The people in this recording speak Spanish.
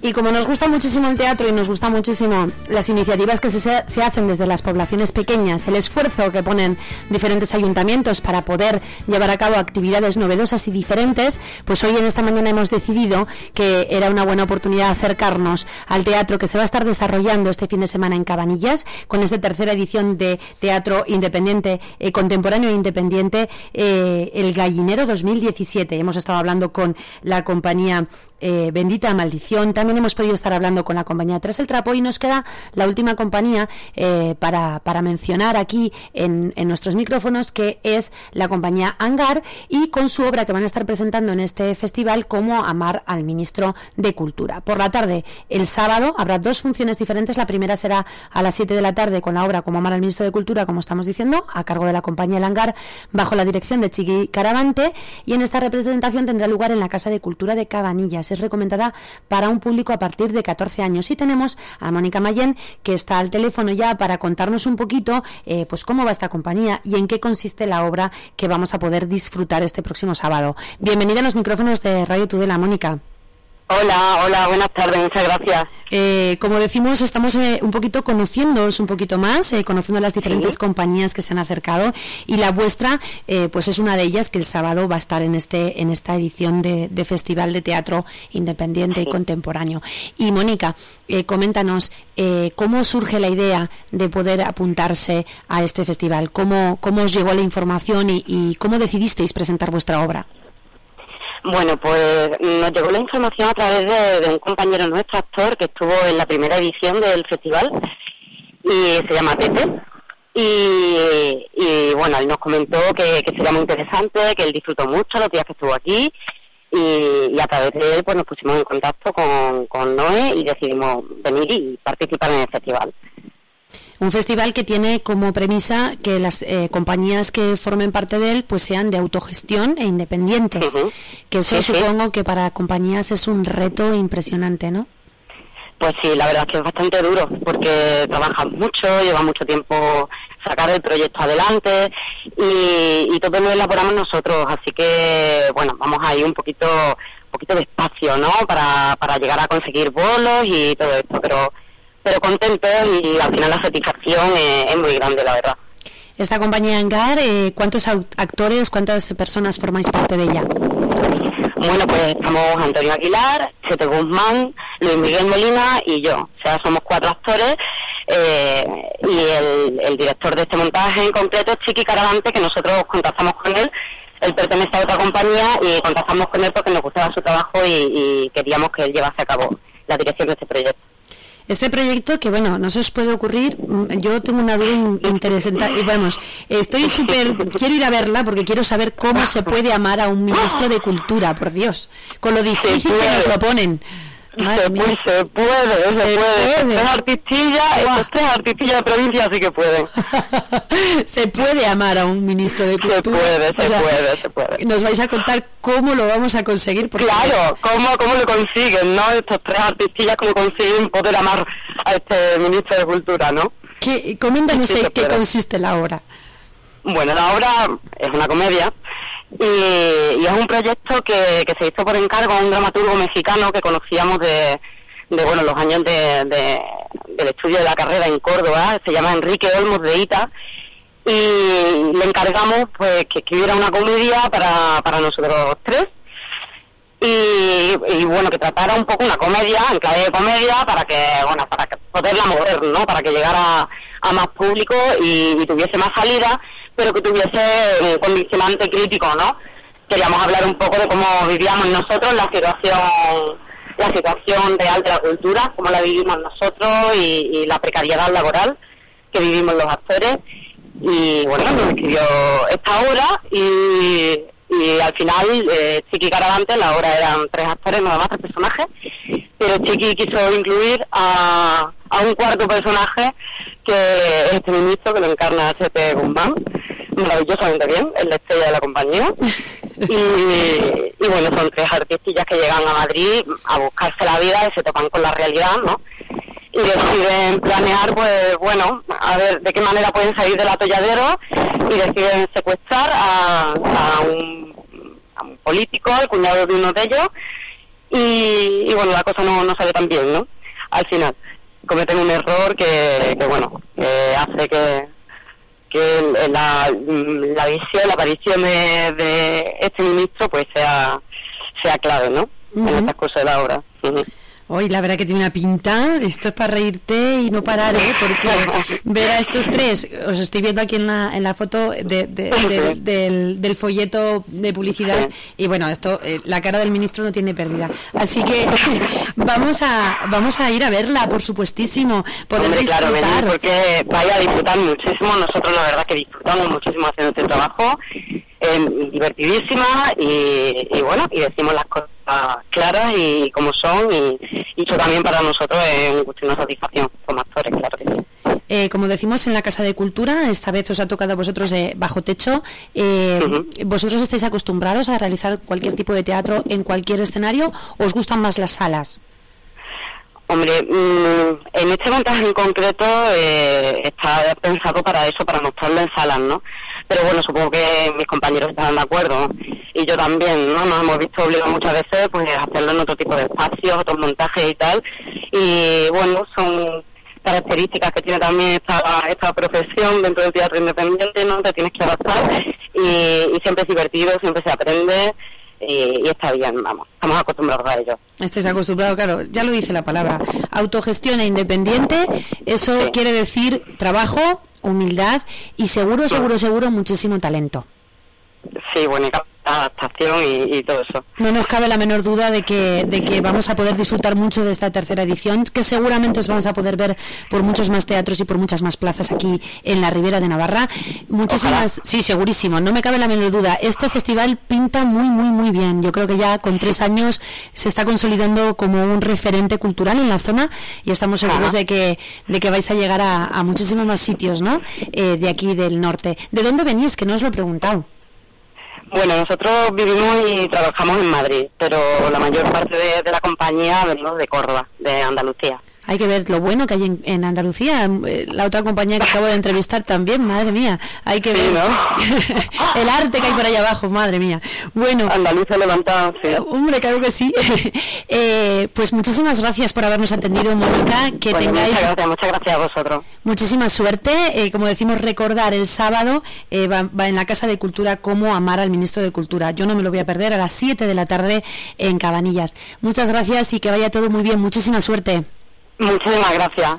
Y como nos gusta muchísimo el teatro y nos gusta muchísimo las iniciativas que se, se, hacen desde las poblaciones pequeñas, el esfuerzo que ponen diferentes ayuntamientos para poder llevar a cabo actividades novedosas y diferentes, pues hoy en esta mañana hemos decidido que era una buena oportunidad acercarnos al teatro que se va a estar desarrollando este fin de semana en Cabanillas, con esta tercera edición de Teatro Independiente, eh, Contemporáneo e Independiente, eh, El Gallinero 2017. Hemos estado hablando con la compañía eh, Bendita Maldición. También hemos podido estar hablando con la compañía Tras el Trapo y nos queda la última compañía eh, para, para, mencionar aquí en, en, nuestros micrófonos, que es la compañía Angar y con su obra que van a estar presentando en este festival como Amar al Ministro de Cultura. Por la tarde, el sábado, habrá dos funciones diferentes. La primera será a las 7 de la tarde con la obra como Amar al Ministro de Cultura, como estamos diciendo, a cargo de la compañía El Angar, bajo la dirección de Chiqui Caravante. Y en esta representación tendrá lugar en la Casa de Cultura de Cabanillas es recomendada para un público a partir de 14 años. Y tenemos a Mónica Mayen, que está al teléfono ya para contarnos un poquito eh, pues cómo va esta compañía y en qué consiste la obra que vamos a poder disfrutar este próximo sábado. Bienvenida a los micrófonos de Radio Tudela, Mónica. Hola, hola, buenas tardes, muchas gracias. Eh, como decimos, estamos eh, un poquito conociéndoos un poquito más, eh, conociendo las diferentes ¿Sí? compañías que se han acercado y la vuestra, eh, pues es una de ellas que el sábado va a estar en este en esta edición de, de Festival de Teatro Independiente ¿Sí? y Contemporáneo. Y Mónica, coméntanos eh, cómo surge la idea de poder apuntarse a este festival, cómo cómo os llegó la información y, y cómo decidisteis presentar vuestra obra. Bueno, pues nos llegó la información a través de, un compañero nuestro, actor, que estuvo en la primera edición del festival y se llama Pepe. Y, y bueno, él nos comentó que, que sería muy interesante, que él disfrutó mucho los días que estuvo aquí y, y a través de él pues nos pusimos en contacto con, con Noé y decidimos venir y participar en el festival. Un festival que tiene como premisa que las eh, compañías que formen parte de él pues sean de autogestión e independientes. Uh -huh. Que eso sí, supongo sí. que para compañías es un reto impresionante, ¿no? Pues sí, la verdad es que es bastante duro porque trabajan mucho, lleva mucho tiempo sacar el proyecto adelante y, y todo lo elaboramos nosotros, así que bueno, vamos ahí un poquito un poquito despacio, ¿no? Para, para llegar a conseguir bolos y todo esto, pero pero contentos y al final la satisfacción eh, es muy grande, la verdad. Esta compañía Angar, eh, ¿cuántos actores, cuántas personas formáis parte de ella? Bueno, pues estamos Antonio Aguilar, Chete Guzmán, Luis Miguel Molina y yo. O sea, somos cuatro actores eh, y el, el, director de este montaje en concreto es Chiqui Caravante, que nosotros contactamos con él. Él pertenece a otra compañía y contactamos con él porque nos gustaba su trabajo y, y queríamos que él llevase a cabo la dirección de este proyecto. Este proyecto que, bueno, no se os puede ocurrir, mm, yo tengo una duda interesante, y vamos, estoy súper, quiero ir a verla porque quiero saber cómo se puede amar a un ministro de Cultura, por Dios, con lo difícil que nos lo ponen. Madre se, puede, se puede, se, se puede. artistillas, estos tres artistillas de provincia así que pueden. se puede amar a un ministro de cultura. Se puede, se o sea, puede, se puede. Nos vais a contar cómo lo vamos a conseguir. Porque... Claro, cómo, cómo lo consiguen, ¿no? Estos tres artistillas, cómo consiguen poder amar a este ministro de cultura, ¿no? ¿Qué, coméntanos sí, en qué consiste la obra. Bueno, la obra es una comedia y, y, es un proyecto que, que, se hizo por encargo a un dramaturgo mexicano que conocíamos de, de bueno los años de, de, del estudio de la carrera en Córdoba, se llama Enrique Olmos de Ita, y le encargamos pues que escribiera una comedia para, para nosotros tres. Y, y, bueno, que tratara un poco una comedia, en clave de comedia, para que, bueno, para que poderla mover, ¿no? Para que llegara a más público y, y tuviese más salida pero que tuviese un condicionante crítico, ¿no? Queríamos hablar un poco de cómo vivíamos nosotros la situación la situación real de la cultura, cómo la vivimos nosotros y, la precariedad laboral que vivimos los actores. Y bueno, nos escribió esta obra y, al final eh, Chiqui Caravante, la obra eran tres actores, nada más tres personajes, pero Chiqui quiso incluir a, a un cuarto personaje que es este ministro que lo encarna H.P. Guzmán maravillosamente bien, es la estrella de la compañía. Y, y, bueno, son tres artistillas que llegan a Madrid a buscarse la vida y se topan con la realidad, ¿no? Y deciden planear, pues bueno, a ver de qué manera pueden salir del atolladero y deciden secuestrar a, a, un, a un político, el cuñado de uno de ellos, y, bueno, la cosa no, no sale tan bien, ¿no? Al final cometen un error que, que bueno, hace que, que la, la visión, la aparición de, este ministro pues sea, sea clave, ¿no? En estas cosas de la obra. Hoy la verdad que tiene una pinta, esto es para reírte y no parar, ¿eh? porque ver a estos tres, os estoy viendo aquí en la, en la foto de, del, del, folleto de publicidad y bueno, esto, eh, la cara del ministro no tiene pérdida. Así que vamos a vamos a ir a verla, por supuestísimo, poder disfrutar. Claro, porque vaya a disfrutar muchísimo, nosotros la verdad que disfrutamos muchísimo haciendo este trabajo eh, divertidísima y, bueno, y decimos las cosas claras y como son y, y eso también para nosotros es un gusto y una satisfacción como actores, claro que sí. Eh, como decimos en la Casa de Cultura, esta vez os ha tocado a vosotros de bajo techo. Eh, ¿Vosotros estáis acostumbrados a realizar cualquier tipo de teatro en cualquier escenario o os gustan más las salas? Hombre, mm, en este montaje en concreto eh, está pensado para eso, para mostrarlo en salas, ¿no? Pero bueno, supongo que mis compañeros estarán de acuerdo y yo también, ¿no? Nos hemos visto obligados muchas veces pues a hacerlo en otro tipo de espacios, otros montajes y tal, y bueno, son características que tiene también esta, esta profesión dentro del teatro independiente, ¿no? Te tienes que adaptar y, y siempre es divertido, siempre se aprende y, está bien, vamos, estamos acostumbrados a ello. Estáis acostumbrados, claro, ya lo dice la palabra, autogestión e independiente, eso quiere decir trabajo, humildad y seguro, seguro, seguro muchísimo talento. Sí, bueno, adaptación y, todo eso. No nos cabe la menor duda de que, de que vamos a poder disfrutar mucho de esta tercera edición, que seguramente os vamos a poder ver por muchos más teatros y por muchas más plazas aquí en la Ribera de Navarra. Muchísimas, sí, segurísimo, no me cabe la menor duda. Este festival pinta muy, muy, muy bien. Yo creo que ya con tres años se está consolidando como un referente cultural en la zona y estamos seguros de que, de que vais a llegar a, muchísimos más sitios, ¿no? Eh, de aquí del norte. ¿De dónde venís? Que no os lo he preguntado. Bueno, nosotros vivimos y trabajamos en Madrid, pero la mayor parte de, la compañía venimos de Córdoba, de Andalucía hay que ver lo bueno que hay en, Andalucía. Eh, la otra compañía que acabo de entrevistar también, madre mía. Hay que ver el arte que hay por ahí abajo, madre mía. Bueno. Andalucía levantada, sí. Hombre, claro que sí. Eh, pues muchísimas gracias por habernos atendido, Mónica. Que tengáis. Muchas gracias, muchas gracias a vosotros. Muchísima suerte. Eh, como decimos, recordar el sábado va, en la Casa de Cultura cómo amar al ministro de Cultura. Yo no me lo voy a perder a las 7 de la tarde en Cabanillas. Muchas gracias y que vaya todo muy bien. Muchísima suerte. Muchísimas gracias.